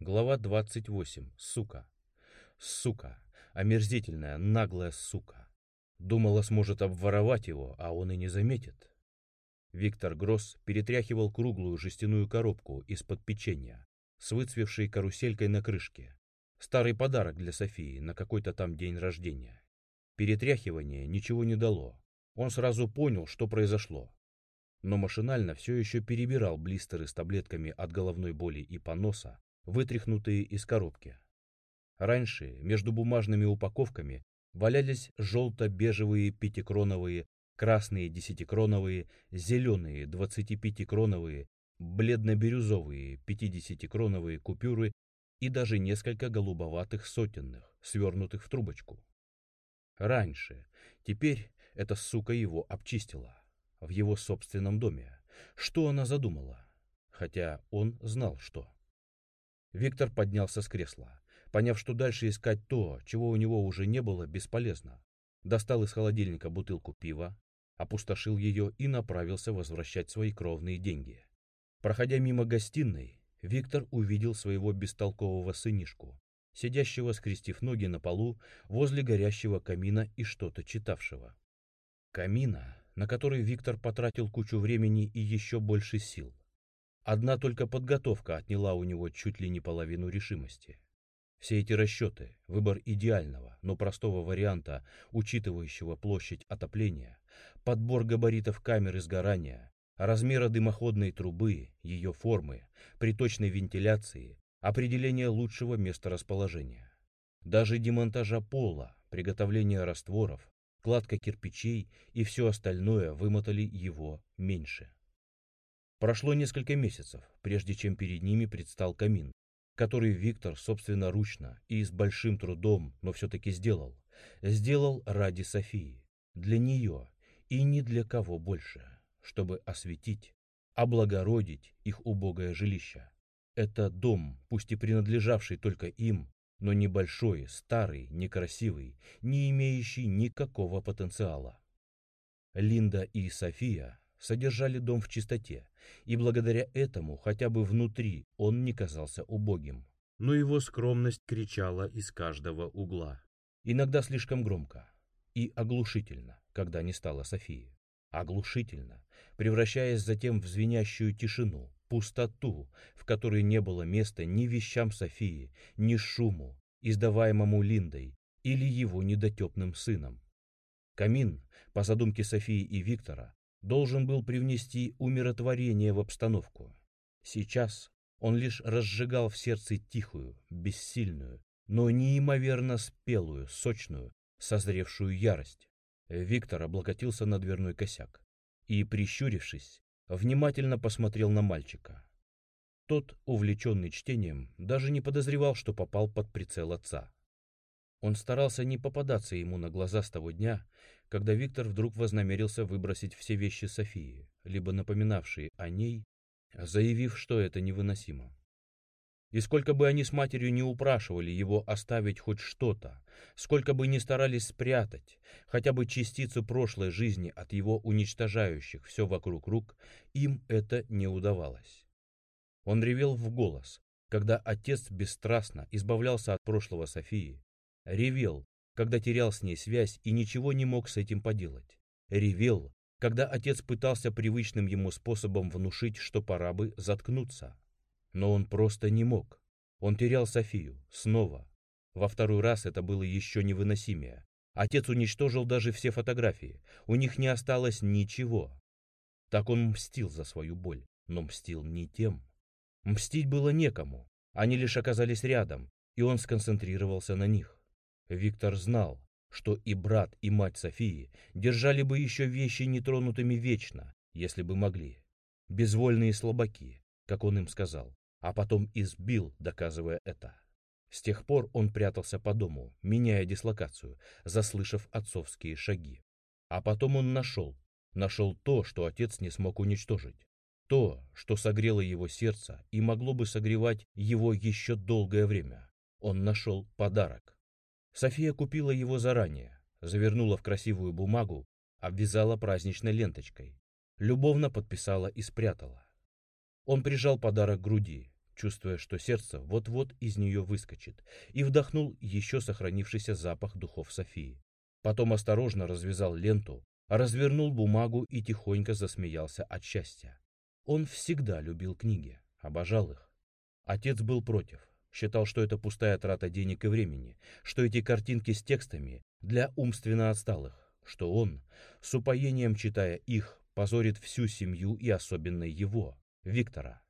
Глава 28. Сука. Сука. Омерзительная, наглая сука. Думала, сможет обворовать его, а он и не заметит. Виктор Гросс перетряхивал круглую жестяную коробку из-под печенья с выцвевшей каруселькой на крышке. Старый подарок для Софии на какой-то там день рождения. Перетряхивание ничего не дало. Он сразу понял, что произошло. Но машинально все еще перебирал блистеры с таблетками от головной боли и поноса, вытряхнутые из коробки. Раньше между бумажными упаковками валялись желто-бежевые пятикроновые, красные десятикроновые, зеленые двадцатипятикроновые, бледно-бирюзовые пятидесятикроновые купюры и даже несколько голубоватых сотенных, свернутых в трубочку. Раньше, теперь эта сука его обчистила. В его собственном доме. Что она задумала? Хотя он знал, что. Виктор поднялся с кресла. Поняв, что дальше искать то, чего у него уже не было, бесполезно. Достал из холодильника бутылку пива, опустошил ее и направился возвращать свои кровные деньги. Проходя мимо гостиной, Виктор увидел своего бестолкового сынишку, сидящего, скрестив ноги на полу, возле горящего камина и что-то читавшего. Камина, на который Виктор потратил кучу времени и еще больше сил. Одна только подготовка отняла у него чуть ли не половину решимости. Все эти расчеты, выбор идеального, но простого варианта, учитывающего площадь отопления, подбор габаритов камеры сгорания, размера дымоходной трубы, ее формы, приточной вентиляции, определение лучшего места расположения. Даже демонтажа пола, приготовление растворов, кладка кирпичей и все остальное вымотали его меньше. Прошло несколько месяцев, прежде чем перед ними предстал камин, который Виктор собственноручно и с большим трудом, но все-таки сделал. Сделал ради Софии, для нее и ни для кого больше, чтобы осветить, облагородить их убогое жилище. Это дом, пусть и принадлежавший только им, но небольшой, старый, некрасивый, не имеющий никакого потенциала. Линда и София содержали дом в чистоте, и благодаря этому хотя бы внутри он не казался убогим. Но его скромность кричала из каждого угла. Иногда слишком громко и оглушительно, когда не стало Софии. Оглушительно, превращаясь затем в звенящую тишину, пустоту, в которой не было места ни вещам Софии, ни шуму, издаваемому Линдой или его недотепным сыном. Камин, по задумке Софии и Виктора, должен был привнести умиротворение в обстановку. Сейчас он лишь разжигал в сердце тихую, бессильную, но неимоверно спелую, сочную, созревшую ярость. Виктор облокотился на дверной косяк и, прищурившись, внимательно посмотрел на мальчика. Тот, увлеченный чтением, даже не подозревал, что попал под прицел отца. Он старался не попадаться ему на глаза с того дня, когда Виктор вдруг вознамерился выбросить все вещи Софии, либо напоминавшие о ней, заявив, что это невыносимо. И сколько бы они с матерью не упрашивали его оставить хоть что-то, сколько бы ни старались спрятать хотя бы частицу прошлой жизни от его уничтожающих все вокруг рук, им это не удавалось. Он ревел в голос, когда отец бесстрастно избавлялся от прошлого Софии, ревел, когда терял с ней связь и ничего не мог с этим поделать. Ревел, когда отец пытался привычным ему способом внушить, что пора бы заткнуться. Но он просто не мог. Он терял Софию. Снова. Во второй раз это было еще невыносимее. Отец уничтожил даже все фотографии. У них не осталось ничего. Так он мстил за свою боль, но мстил не тем. Мстить было некому. Они лишь оказались рядом, и он сконцентрировался на них. Виктор знал, что и брат, и мать Софии держали бы еще вещи нетронутыми вечно, если бы могли. Безвольные слабаки, как он им сказал, а потом избил, доказывая это. С тех пор он прятался по дому, меняя дислокацию, заслышав отцовские шаги. А потом он нашел, нашел то, что отец не смог уничтожить. То, что согрело его сердце и могло бы согревать его еще долгое время. Он нашел подарок. София купила его заранее, завернула в красивую бумагу, обвязала праздничной ленточкой, любовно подписала и спрятала. Он прижал подарок к груди, чувствуя, что сердце вот-вот из нее выскочит, и вдохнул еще сохранившийся запах духов Софии. Потом осторожно развязал ленту, развернул бумагу и тихонько засмеялся от счастья. Он всегда любил книги, обожал их. Отец был против, считал, что это пустая трата денег и времени, что эти картинки с текстами для умственно отсталых, что он, с упоением читая их, позорит всю семью и особенно его, Виктора.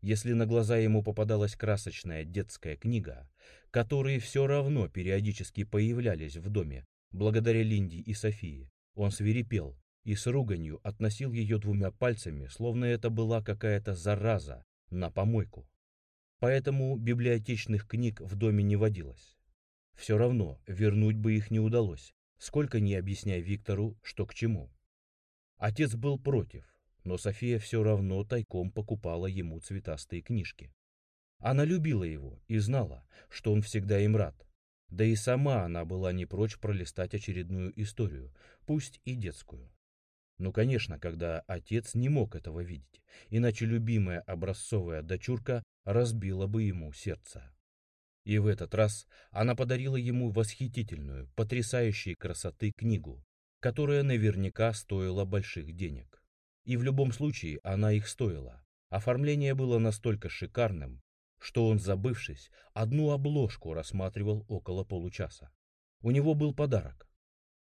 Если на глаза ему попадалась красочная детская книга, которые все равно периодически появлялись в доме, благодаря Линде и Софии, он свирепел и с руганью относил ее двумя пальцами, словно это была какая-то зараза, на помойку. Поэтому библиотечных книг в доме не водилось. Все равно вернуть бы их не удалось, сколько ни объясняя Виктору, что к чему. Отец был против, но София все равно тайком покупала ему цветастые книжки. Она любила его и знала, что он всегда им рад. Да и сама она была не прочь пролистать очередную историю, пусть и детскую. Ну, конечно, когда отец не мог этого видеть, иначе любимая образцовая дочурка разбила бы ему сердце. И в этот раз она подарила ему восхитительную, потрясающей красоты книгу, которая наверняка стоила больших денег. И в любом случае она их стоила. Оформление было настолько шикарным, что он, забывшись, одну обложку рассматривал около получаса. У него был подарок.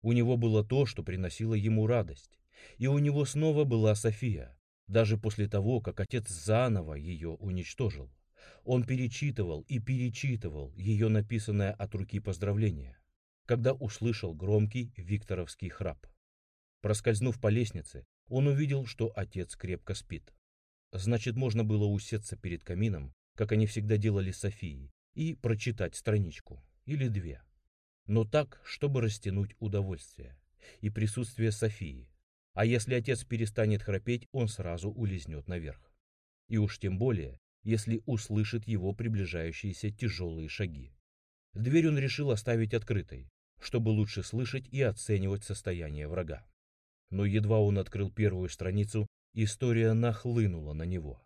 У него было то, что приносило ему радость. И у него снова была София, даже после того, как отец заново ее уничтожил. Он перечитывал и перечитывал ее написанное от руки поздравление, когда услышал громкий викторовский храп. Проскользнув по лестнице, он увидел, что отец крепко спит. Значит, можно было усеться перед камином, как они всегда делали с Софией, и прочитать страничку или две. Но так, чтобы растянуть удовольствие и присутствие Софии. А если отец перестанет храпеть, он сразу улизнет наверх. И уж тем более, если услышит его приближающиеся тяжелые шаги. Дверь он решил оставить открытой, чтобы лучше слышать и оценивать состояние врага. Но едва он открыл первую страницу, история нахлынула на него,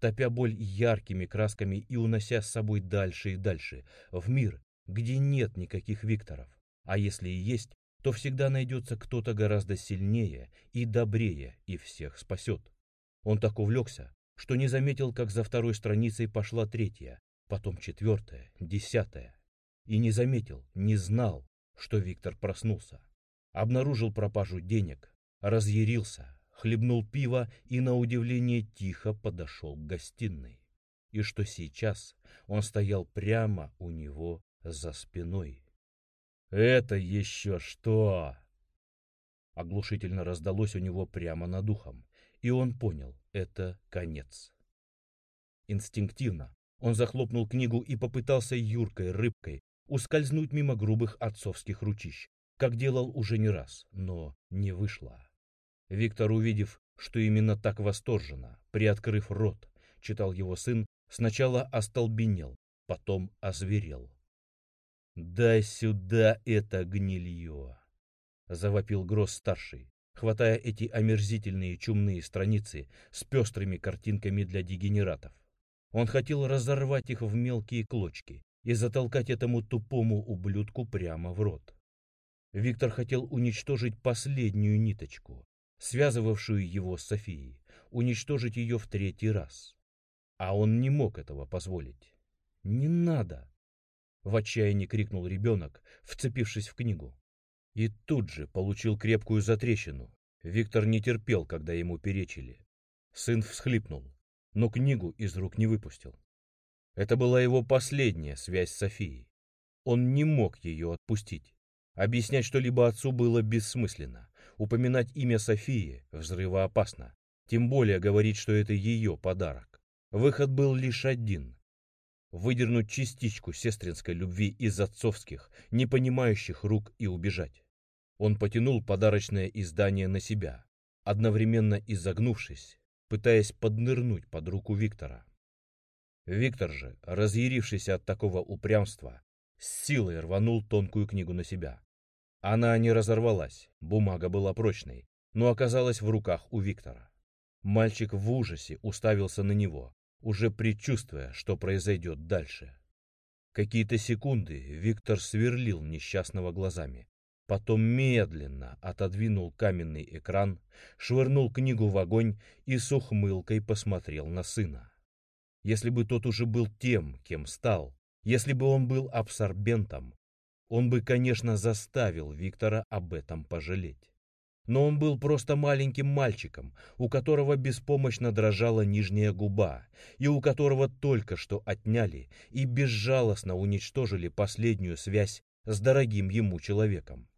топя боль яркими красками и унося с собой дальше и дальше, в мир, где нет никаких Викторов, а если и есть, то всегда найдется кто-то гораздо сильнее и добрее и всех спасет. Он так увлекся, что не заметил, как за второй страницей пошла третья, потом четвертая, десятая. И не заметил, не знал, что Виктор проснулся. Обнаружил пропажу денег, разъярился, хлебнул пиво и, на удивление, тихо подошел к гостиной. И что сейчас он стоял прямо у него за спиной. «Это еще что?» Оглушительно раздалось у него прямо над ухом, и он понял, это конец. Инстинктивно он захлопнул книгу и попытался юркой рыбкой ускользнуть мимо грубых отцовских ручищ, как делал уже не раз, но не вышло. Виктор, увидев, что именно так восторженно, приоткрыв рот, читал его сын, сначала остолбенел, потом озверел. «Дай сюда это гнилье!» — завопил Гросс-старший, хватая эти омерзительные чумные страницы с пестрыми картинками для дегенератов. Он хотел разорвать их в мелкие клочки и затолкать этому тупому ублюдку прямо в рот. Виктор хотел уничтожить последнюю ниточку, связывавшую его с Софией, уничтожить ее в третий раз. А он не мог этого позволить. «Не надо!» — в отчаянии крикнул ребенок, вцепившись в книгу. И тут же получил крепкую затрещину. Виктор не терпел, когда ему перечили. Сын всхлипнул, но книгу из рук не выпустил. Это была его последняя связь с Софией. Он не мог ее отпустить. Объяснять что-либо отцу было бессмысленно. Упоминать имя Софии взрывоопасно. Тем более говорить, что это ее подарок. Выход был лишь один. Выдернуть частичку сестринской любви из отцовских, непонимающих рук и убежать. Он потянул подарочное издание на себя, одновременно изогнувшись, пытаясь поднырнуть под руку Виктора. Виктор же, разъярившийся от такого упрямства, с силой рванул тонкую книгу на себя. Она не разорвалась, бумага была прочной, но оказалась в руках у Виктора. Мальчик в ужасе уставился на него. Уже предчувствуя, что произойдет дальше. Какие-то секунды Виктор сверлил несчастного глазами. Потом медленно отодвинул каменный экран, швырнул книгу в огонь и с ухмылкой посмотрел на сына. Если бы тот уже был тем, кем стал, если бы он был абсорбентом, он бы, конечно, заставил Виктора об этом пожалеть. Но он был просто маленьким мальчиком, у которого беспомощно дрожала нижняя губа, и у которого только что отняли и безжалостно уничтожили последнюю связь с дорогим ему человеком.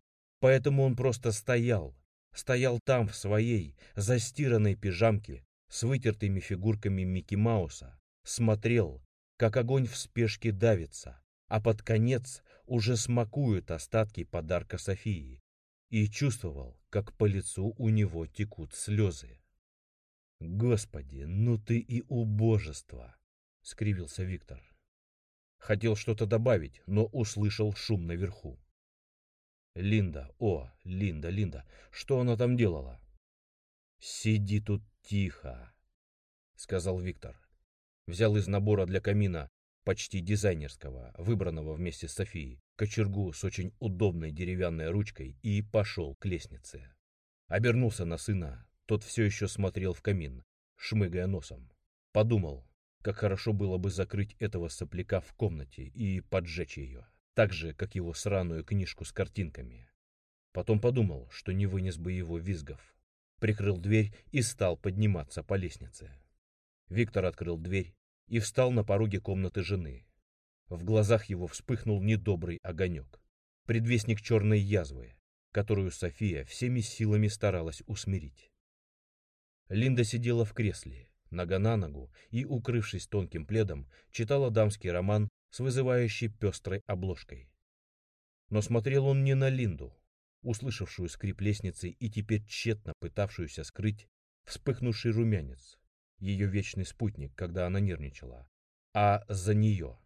Поэтому он просто стоял, стоял там в своей застиранной пижамке с вытертыми фигурками Микки Мауса, смотрел, как огонь в спешке давится, а под конец уже смакуют остатки подарка Софии, и чувствовал, как по лицу у него текут слезы. «Господи, ну ты и убожество!» — скривился Виктор. Хотел что-то добавить, но услышал шум наверху. Линда, о, Линда, Линда, что она там делала? Сиди тут тихо, сказал Виктор. Взял из набора для камина почти дизайнерского, выбранного вместе с Софией, кочергу с очень удобной деревянной ручкой и пошел к лестнице. Обернулся на сына, тот все еще смотрел в камин, шмыгая носом. Подумал, как хорошо было бы закрыть этого сопляка в комнате и поджечь ее так же, как его сраную книжку с картинками. Потом подумал, что не вынес бы его визгов. Прикрыл дверь и стал подниматься по лестнице. Виктор открыл дверь и встал на пороге комнаты жены. В глазах его вспыхнул недобрый огонек. Предвестник черной язвы, которую София всеми силами старалась усмирить. Линда сидела в кресле, нога на ногу, и, укрывшись тонким пледом, читала дамский роман с вызывающей пестрой обложкой. Но смотрел он не на Линду, услышавшую скрип лестницы и теперь тщетно пытавшуюся скрыть вспыхнувший румянец, ее вечный спутник, когда она нервничала, а за нее.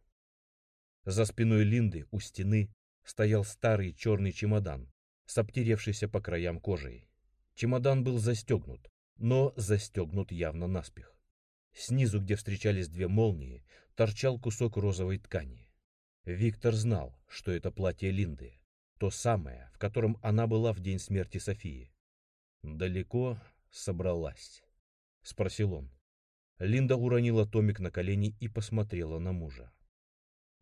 За спиной Линды у стены стоял старый черный чемодан с обтеревшейся по краям кожей. Чемодан был застегнут, но застегнут явно наспех. Снизу, где встречались две молнии, торчал кусок розовой ткани. Виктор знал, что это платье Линды, то самое, в котором она была в день смерти Софии. «Далеко собралась?» — спросил он. Линда уронила томик на колени и посмотрела на мужа.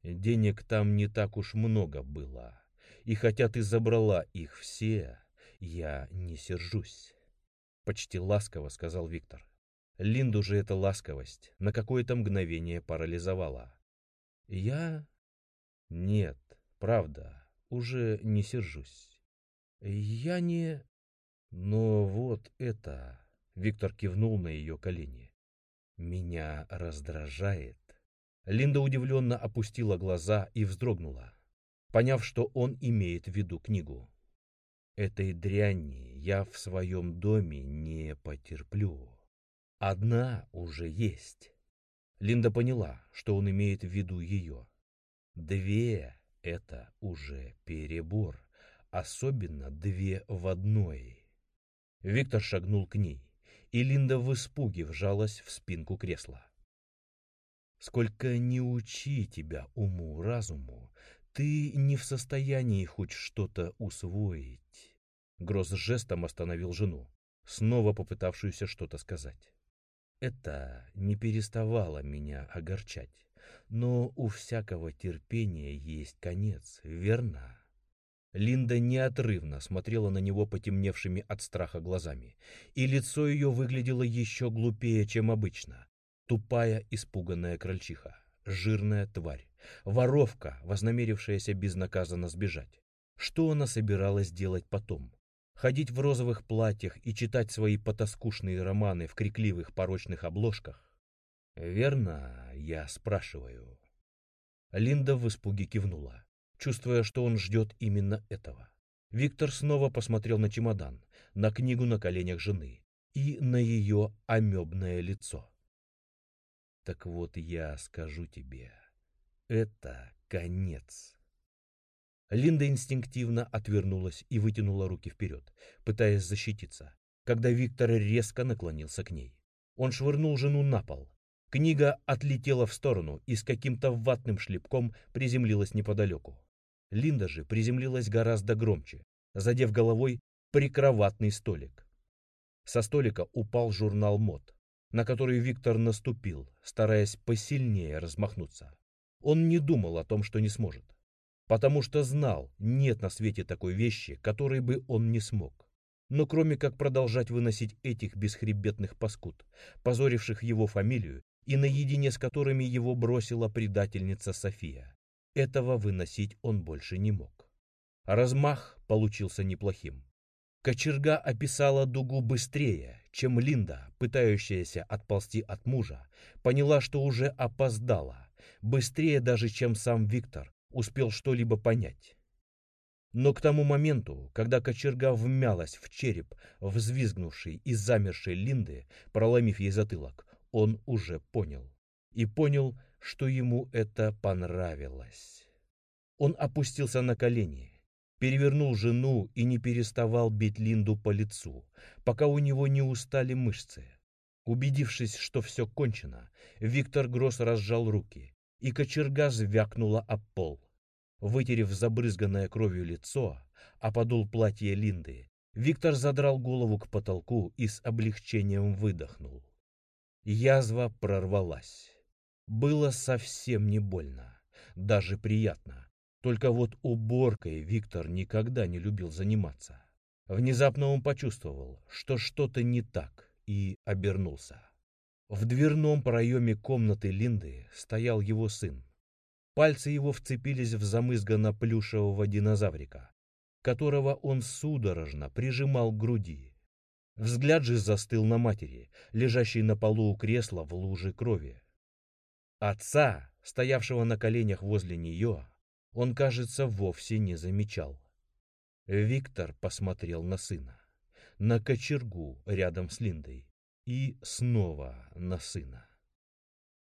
«Денег там не так уж много было, и хотя ты забрала их все, я не сержусь», — почти ласково сказал Виктор. Линду же эта ласковость на какое-то мгновение парализовала. Я... Нет, правда, уже не сержусь. Я не... Но вот это... Виктор кивнул на ее колени. Меня раздражает. Линда удивленно опустила глаза и вздрогнула, поняв, что он имеет в виду книгу. Этой дряни я в своем доме не потерплю. Одна уже есть. Линда поняла, что он имеет в виду ее. Две — это уже перебор, особенно две в одной. Виктор шагнул к ней, и Линда в испуге вжалась в спинку кресла. Сколько не учи тебя уму-разуму, ты не в состоянии хоть что-то усвоить. Гроз жестом остановил жену, снова попытавшуюся что-то сказать. Это не переставало меня огорчать. Но у всякого терпения есть конец, верно? Линда неотрывно смотрела на него потемневшими от страха глазами, и лицо ее выглядело еще глупее, чем обычно. Тупая, испуганная крольчиха, жирная тварь, воровка, вознамерившаяся безнаказанно сбежать. Что она собиралась делать потом? ходить в розовых платьях и читать свои потаскушные романы в крикливых порочных обложках? Верно, я спрашиваю. Линда в испуге кивнула, чувствуя, что он ждет именно этого. Виктор снова посмотрел на чемодан, на книгу на коленях жены и на ее амебное лицо. Так вот я скажу тебе, это конец. Линда инстинктивно отвернулась и вытянула руки вперед, пытаясь защититься, когда Виктор резко наклонился к ней. Он швырнул жену на пол. Книга отлетела в сторону и с каким-то ватным шлепком приземлилась неподалеку. Линда же приземлилась гораздо громче, задев головой прикроватный столик. Со столика упал журнал мод, на который Виктор наступил, стараясь посильнее размахнуться. Он не думал о том, что не сможет, потому что знал, нет на свете такой вещи, которой бы он не смог. Но кроме как продолжать выносить этих бесхребетных паскуд, позоривших его фамилию и наедине с которыми его бросила предательница София, этого выносить он больше не мог. Размах получился неплохим. Кочерга описала дугу быстрее, чем Линда, пытающаяся отползти от мужа, поняла, что уже опоздала, быстрее даже, чем сам Виктор успел что-либо понять. Но к тому моменту, когда кочерга вмялась в череп, взвизгнувшей и замершей Линды, проломив ей затылок, он уже понял. И понял, что ему это понравилось. Он опустился на колени, перевернул жену и не переставал бить Линду по лицу, пока у него не устали мышцы. Убедившись, что все кончено, Виктор Гросс разжал руки, и кочерга звякнула об пол. Вытерев забрызганное кровью лицо, а подул платье Линды, Виктор задрал голову к потолку и с облегчением выдохнул. Язва прорвалась. Было совсем не больно, даже приятно. Только вот уборкой Виктор никогда не любил заниматься. Внезапно он почувствовал, что что-то не так, и обернулся. В дверном проеме комнаты Линды стоял его сын. Пальцы его вцепились в замызганно плюшевого динозаврика, которого он судорожно прижимал к груди. Взгляд же застыл на матери, лежащей на полу у кресла в луже крови. Отца, стоявшего на коленях возле нее, он, кажется, вовсе не замечал. Виктор посмотрел на сына, на кочергу рядом с Линдой и снова на сына.